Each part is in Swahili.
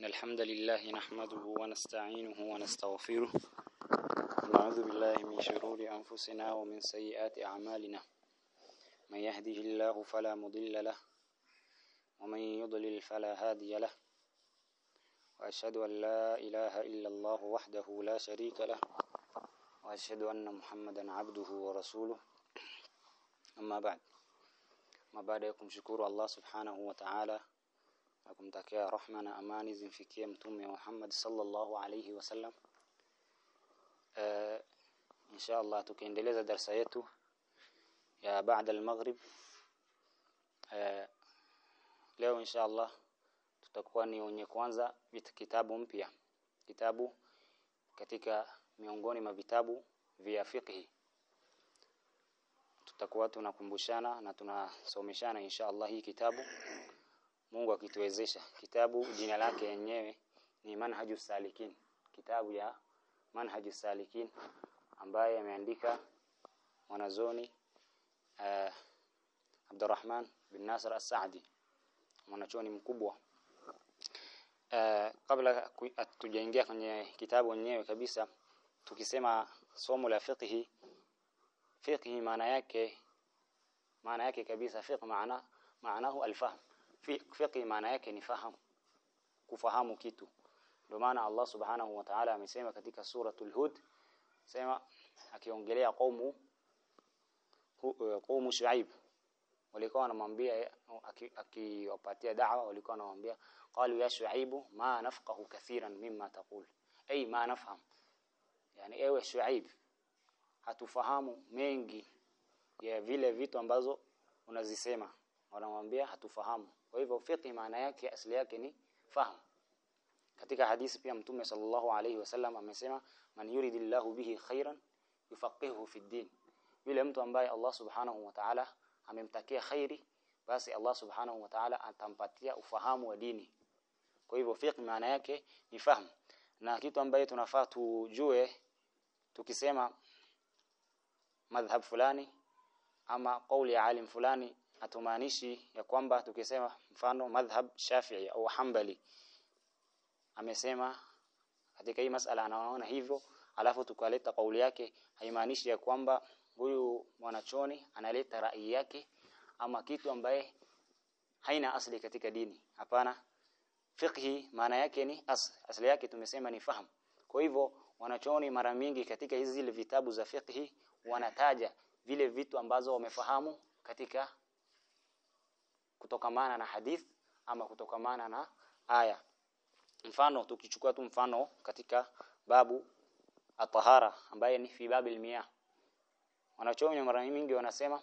إن الحمد لله نحمده ونستعينه ونستغفره. ونعوذ بالله من شرور أنفسنا ومن سيئات أعمالنا. من يهده الله فلا مضل له ومن يضلل فلا هادي له. وأشهد أن لا إله إلا الله وحده لا شريك له. وأشهد أن محمدا عبده ورسوله. أما بعد. ما ya kumshukuru Allah subhanahu wa ta'ala na rahma na amani zimfikie mtume Muhammad sallallahu alayhi wasallam uh, insha Allah tukiendeleza darasa yetu ya baada al-maghrib. Uh, leo insha Allah tutakuwa ni wenye kwanza kitabu mpya. Kitabu katika miongoni mwa vitabu vya fiqhi. Tutakuwa tunakumbushana na tunasomeshana insha Allah hii kitabu Mungu akituwezesha. Kitabu jina lake yenyewe ni Manhaju Salikin. Kitabu ya Manhaju Salikin ambaye ameandika mwanazoni uh, Abdurrahman bin Nasr As-Saadi mwanachoni mkubwa. Uh, kabla tujaingia kwenye kitabu wenyewe kabisa tukisema somo la fiqhi fiqhi maana yake maana yake kabisa fiqh maana maanahu alfahm fiqhi maana yake ni fahamu kufahamu kitu. Ndio maana Allah subhanahu wa ta'ala amesema katika suratul hud sema akiongelea qaumu qaumu shuaib. Walikuwa wanamwambia akiwapatia da'wa walikuwa wanamwambia qalu ya shuaibu ma nafqahu kathiran mimma taqul. Ay ma nafham. Yani ewe shuaib hatufahamu mengi ya vile vitu ambazo unazisema. Wanamwambia hatufahamu kwa hivyo fiqh maana yake asili yake ni fahamu katika hadithi pia mtume sallallahu alayhi wasallam amesema man yuridillahu bihi khairan yufaqihuhu fi din. Yule mtu ambaye Allah subhanahu wa ta'ala amemtakia khairi basi Allah subhanahu wa ta'ala atampatia ufahamu wa dini. Kwa hivyo fiqh maana yake ni fahamu na kitu ambaye tunafaa tujue tukisema madhhab fulani ama kauli ya alim fulani hatumaanishi ya kwamba tukisema mfano madhhab Shafi'i au Hanbali amesema katika hii masala anaona hivyo alafu tukaleta kauli yake haimaanishi ya kwamba huyu mwanachoni analeta rai yake ama kitu ambaye haina asli katika dini. Hapana. Fiqhi maana yake ni as, asli yake tumesema ni fahamu kwa hivyo wanachoni mara mingi katika hizi vitabu za fiqhi wanataja vile vitu ambazo wamefahamu katika kutokamana na hadith ama kutokamana na aya. Mfano tukichukua tu mfano katika babu at-tahara ambaye ni fi babil miyah wanachoona mara nyingi wanasema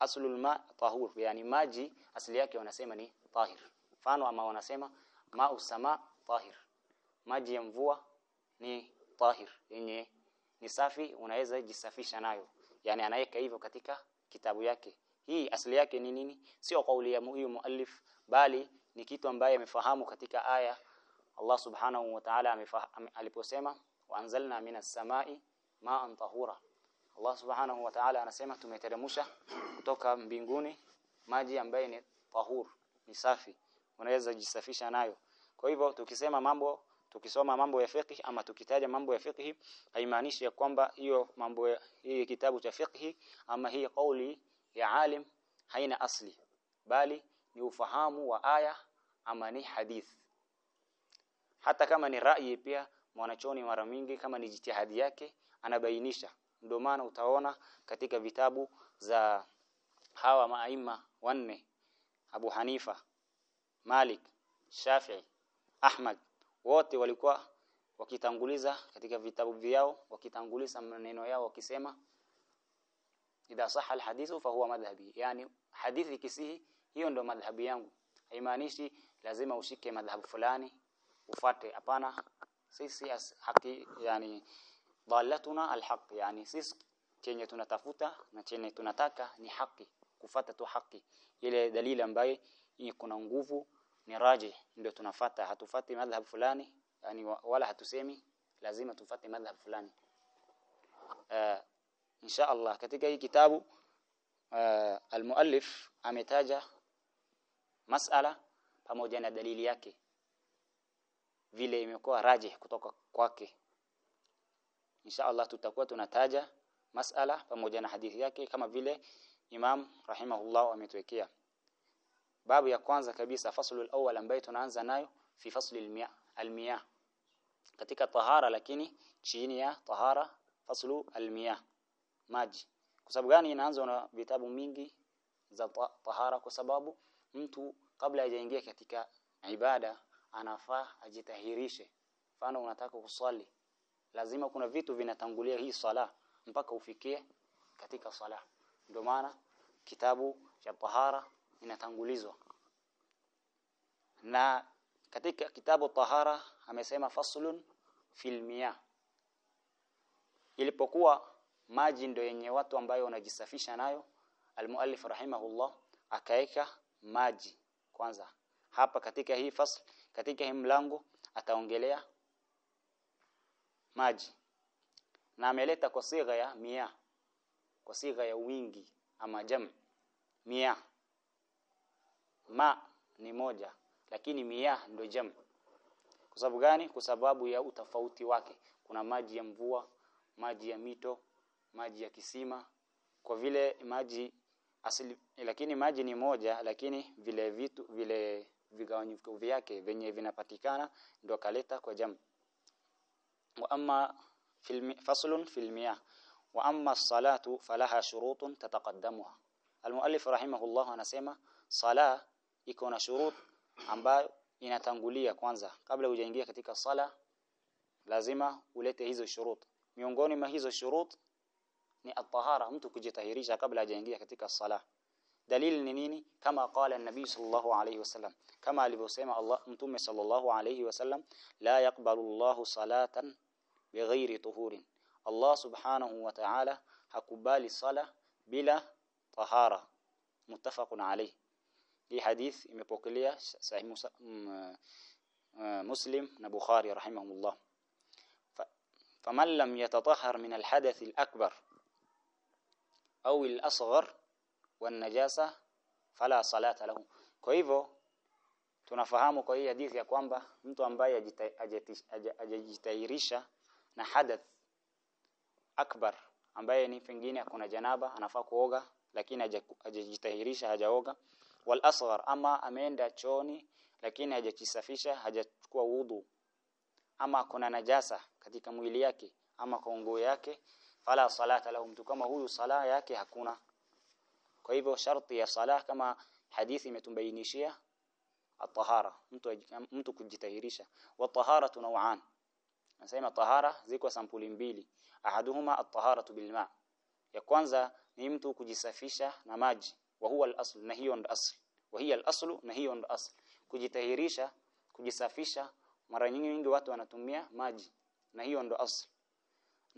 aslul ma tahur yani maji asili yake wanasema ni tahir. Mfano ama wanasema ma usama tahir. Maji ya mvua ni tahir yenye ni safi unaweza jisafisha nayo. Yani anaweka hivyo katika kitabu yake hii asili yake ni nini? Sio kauli ya huyu muallif bali ni kitu ambaye amefahamu katika aya Allah subhanahu wa ta'ala aliposema wa anzalna minas samai ma'an tahura. Allah subhanahu wa ta'ala anasema tumeteremsha kutoka mbinguni maji ambaye ni tahur ni safi. Unaweza jisafisha nayo. Kwa hivyo tukisema mambo tukisoma mambo ya fiqh ama tukitaja mambo ya fiqh haimaanishi ya kwamba hiyo mambo hii kitabu cha fiqh ama hii kauli ya alim haina asli bali ni ufahamu wa aya ama ni hadith. Hata kama ni rai pia mwanachoni mara mingi kama ni jitihadi yake anabainisha. Ndio maana utaona katika vitabu za hawa maaima wanne Abu Hanifa Malik Shafi'i Ahmad wote walikuwa wakitanguliza katika vitabu vyao wakitanguliza maneno yao wakisema idha sahha alhadithu fahuwa madhhabi. Yani hadithi kisihi hiyo ndo madhhabi yangu. Haimaanishi lazima ushike madhhabu fulani ufate hapana. Sisi haki yani dalatuna alhaq. Yani sisi chenye tunatafuta na chenye tunataka ni haki. Kufata tu haki. Ile dalili ambaye iko na nguvu ni raji ndio tunafata. Hatufati madhhab fulani yani wala hatusemi lazima tufate madhhab fulani. Uh, insha Allah katika hii kitabu uh, almuallif ametaja masala pamoja na dalili yake. Vile imekuwa rajih kutoka kwake. Insha Allah tutakuwa tunataja masala pamoja na hadithi yake kama vile Imam rahimahullah ametuwekea. Babu ya kwanza kabisa faslu al-awwal ambayo tunaanza nayo fi fasli al-miya katika tahara lakini chini ya tahara faslu al-miya maji. Kwa sababu gani? Inaanza na vitabu mingi za tahara kwa sababu mtu kabla hajaingia katika ibada anafaa ajitahirishe. Mfano unataka kuswali lazima kuna vitu vinatangulia hii sala mpaka ufikie katika sala ndio maana kitabu cha tahara inatangulizwa. Na katika kitabu tahara amesema faslun fil miyah ilipokuwa maji ndio yenye watu ambayo wanajisafisha nayo. Almuallif rahimahullah akaeka maji kwanza. Hapa katika hii fasl katika hii mlango ataongelea maji. Na ameleta kwa sigha ya mia kwa sigha ya wingi ama jam. Mia. Ma ni moja lakini mia ndio jam. Kwa sababu gani? Kwa sababu ya utafauti wake. Kuna maji ya mvua maji ya mito maji ya kisima. Kwa vile maji asili lakini maji ni moja lakini vile vitu vile vigawanyiko vyake venye vinapatikana ndio kaleta kwa jam wa amma filmi, faslun filmia. Wa amma as-salatu falaha shurutun tataqaddamuha. Al-muallif rahimahullah anasema sala iko na shurut ambayo inatangulia kwanza. Kabla hujaingia katika sala lazima ulete hizo shurut. Miongoni mwa hizo shurut ni at-tahara mtu kujitahirisha kabla hajaingia katika sala dalili ni nini kama qala an-nabii sallallahu alayhi wasallam kama alivyosema Allah mtume sallallahu alayhi wasallam la yaqbalu Allahu salatan bighairi tuhurin Allah subhanahu wa ta'ala hakubali sala bila tahara muttafaqun alayh hii hadith imepokelea sahih Muslim na Bukhari rahimahumullah faman lam yatatahhar min al-hadath al-akbar au al-asghar wan-najasa fala salata lahu. Kwa hivyo tunafahamu kwa hii hadithi ya kwamba mtu ambaye ajajitahirisha na hadath akbar ambaye ni pengine kuna janaba anafaa kuoga lakini hajajitahirisha hajaoga wal asghar ama ameenda choni lakini hajajisafisha hajachukua wudu ama kuna najasa katika mwili yake ama kwa nguo yake fala salata lahu mtu kama huyu sala yake hakuna. Kwa hivyo sharti ya sala kama hadithi imetumbainishia at-tahara mtu mtu kujitahirisha. Wa tahara tunawaan nasema tahara ziko sampuli mbili. Ahaduhuma at-taharatu bilma ya kwanza ni mtu kujisafisha na maji. Wa huwa al-asl na hiyo ndo asl. Wa hiya al-aslu na hiyo ndo asl. Kujitahirisha kujisafisha mara nyingi watu wanatumia maji na hiyo ndo asl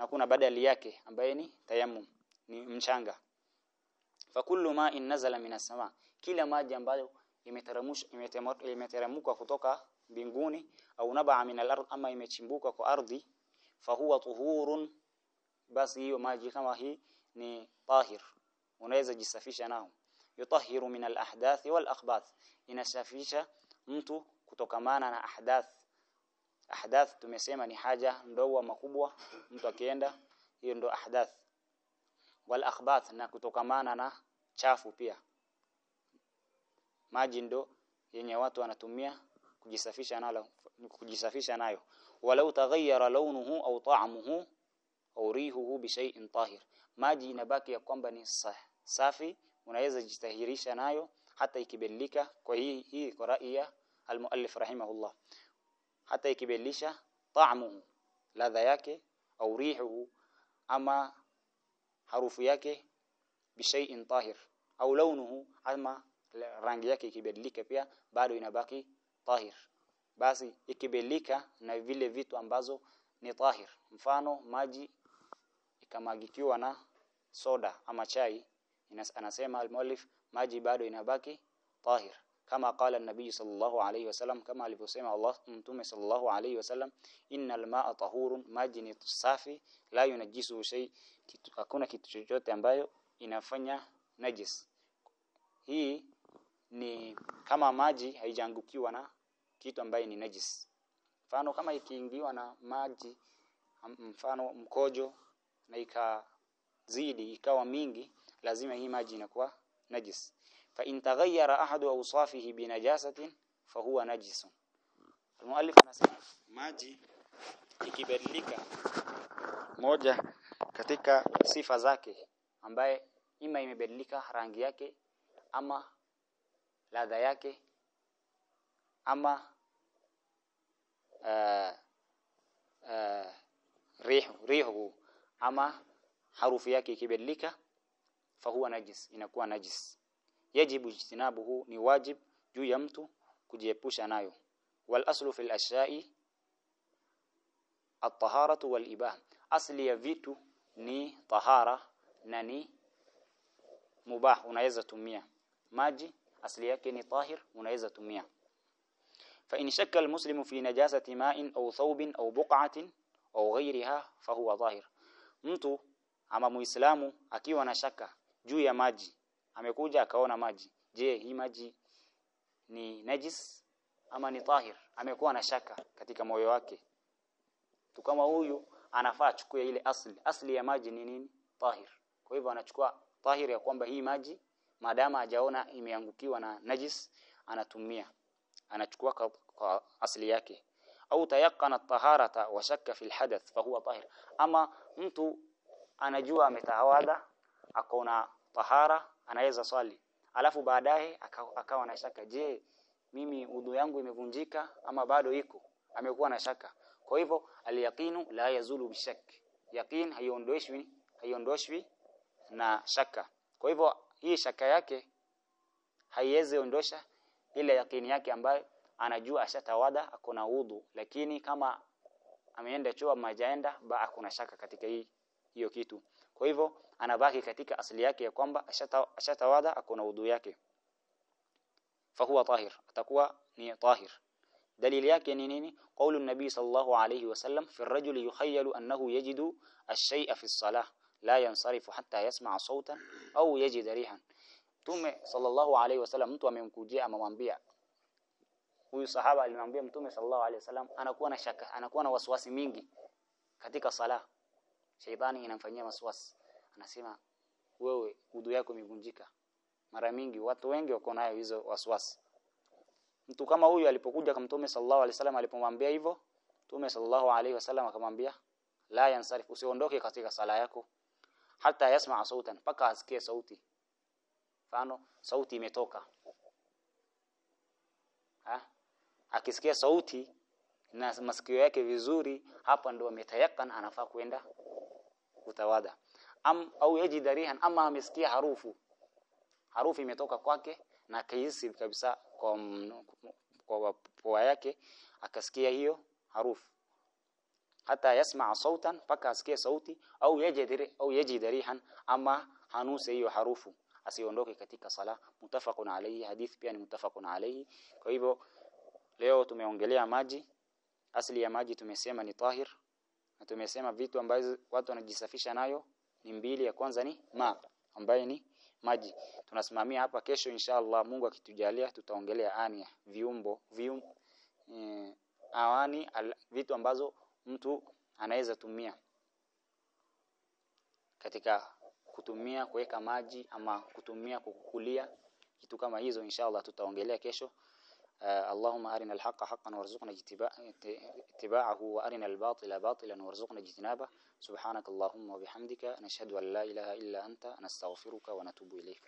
na kuna badali yake ambaye ni tayammum ni mchanga. Fakullu ma'in nazala minas sama kila maji ambayo imeteremka kutoka mbinguni au nabaa min al-ard ama imechimbuka kwa ardhi fahuwa tuhurun basi hiyo maji kama hii ni tahir unaweza jisafisha nao yutahiru min al-ahdath wal akhbath inasafisha mtu kutokamana na ahdath ahdath tumesema ni haja ndogo makubwa mtu akienda hiyo ndo ahdath. Wal akhbath na kutokamana na chafu pia. Maji ndo yenye watu wanatumia kujisafisha nalo kujisafisha nayo. Walau taghayyara launuhu au ta'muhu au rihuhu bi shay'in tahir. Maji inabaki ya kwamba ni safi unaweza jitahirisha nayo hata ikibadilika. Kwa hii hii kwa rai ya almuallif rahimahullah hata ikibadilisha ta'muhu ladha yake au rihuhu ama harufu yake bishai'in tahir au launuhu ama rangi yake ikibadilika pia bado inabaki tahir. Basi ikibadilika na vile vitu ambazo ni tahir mfano maji ikamagikiwa na soda ama chai anasema al-muallif maji bado inabaki tahir kama qala an-nabii sallallahu alayhi wasallam kama alivyosema Allah mtume sallallahu alayhi wasallam innal ma'a tahurun maji ni safi la yunajisu shay kitu, hakuna kitu chochote ambayo inafanya najis. Hii ni kama maji haijangukiwa na kitu ambaye ni najis. Mfano kama ikiingiwa na maji mfano mkojo na ikazidi ikawa mingi lazima hii maji inakuwa najis fa in taghayyara ahadu awsafihi bi binajasatin fahuwa najisun Muallif anasema maji ikibadilika moja katika sifa zake ambaye ima imebadilika rangi yake ama ladha yake ama uh, uh, rihu rihu ama harufu yake ikibadilika fahuwa najis inakuwa najis yajibu ijtinabuhu ni wajib juu ya mtu kujiepusha nayo wal aslu fil ashya'i at-taharatu wal ibah asli ya vitu ni tahara na ni mubah unaweza tumia maji asli yake ni tahir unaweza tumia fa in shakka al-muslimu fi najasati ma'in aw thawbin aw buq'atin aw ghayriha fa huwa tahir mtu ama muislamu akiwa na shaka juu ya maji amekuja akaona maji. Je hii maji ni najis ama ni tahir? Amekuwa na shaka katika moyo wake. Tu kama huyu anafaa achukue ile asli. Asli ya maji ni nini? Tahir. Kwa hivyo anachukua tahir ya kwamba hii maji madama hajaona imeangukiwa na najis anatumia. Anachukua kwa, kwa asli yake. Au tayakana taharata wa shakka fi alhadath fa huwa tahir. Ama mtu anajua ametawadha akaona tahara anaweza swali. Alafu baadaye akawa na shaka je mimi udhu yangu imevunjika ama bado iko? Amekuwa na shaka. Kwa hivyo alyaqinu la yazulu bishak. Yaqin haiondoshwi haiondoshwi na shaka. Kwa hivyo hii shaka yake haiwezi ondosha ile yakini yake ambayo anajua ashatawada akona udhu. Lakini kama ameenda choo majaenda ba akuna shaka katika hii hiyo kitu kwa hivyo anabaki katika asili yake ya kwamba ashatawada akona udhu yake fahuwa tahir atakuwa ni tahir dalili yake ni nini qaulu nabii sallallahu alayhi wasallam fi ar-rajul yukhayyalu annahu yajidu ash-shay'a fi as-salah la yansarifu hatta yasma'a sautan au yajid rihan tume sallallahu alayhi wasallam mtu amemkujia amemwambia huyu sahaba alimwambia mtume sallallahu alayhi wasallam anakuwa na shaka anakuwa na wasiwasi mingi katika sala sheitani inamfanyia waswasi anasema wewe udhu yako imevunjika. Mara mingi watu wengi wako nayo hizo waswasi mtu kama huyu alipokuja kwa mtume sallallahu alaihi wasallam alipomwambia hivyo mtume sallallahu alaihi wasallam akamwambia la yansarif usiondoke katika sala yako. Hata yasma sautan paka asikie sauti. Mfano sauti imetoka. Ha? Akisikia sauti na masikio yake vizuri hapa ndo ametayakan anafaa kwenda kutawada. Am au yajida rihan ama amesikia harufu. Harufu imetoka kwake na kaisi kabisa kwa kwa pua yake akasikia hiyo harufu. Hata yasma sautan paka asikie sauti au yajidari au yajidarihan ama hanuse hiyo harufu asiondoke katika sala. Mutafaqun alayhi hadith pia ni mutafaqun alayhi. Kwa hivyo leo tumeongelea maji. Asili ya maji tumesema ni tahir na tumesema vitu ambazo watu wanajisafisha nayo ni mbili ya kwanza ni ma ambaye ni maji. Tunasimamia hapa kesho inshallah Mungu akitujalia tutaongelea ania viumbo vium e, awani al, vitu ambazo mtu anaweza tumia katika kutumia kuweka maji ama kutumia kukulia kitu kama hizo inshallah tutaongelea kesho اللهم أرنا الحق حقا وارزقنا اتباعه وأرنا الباطل باطلا وارزقنا اجتنابه. سبحانك اللهم وبحمدك نشهد أن لا إله إلا أنت نستغفرك ونتوب إليك.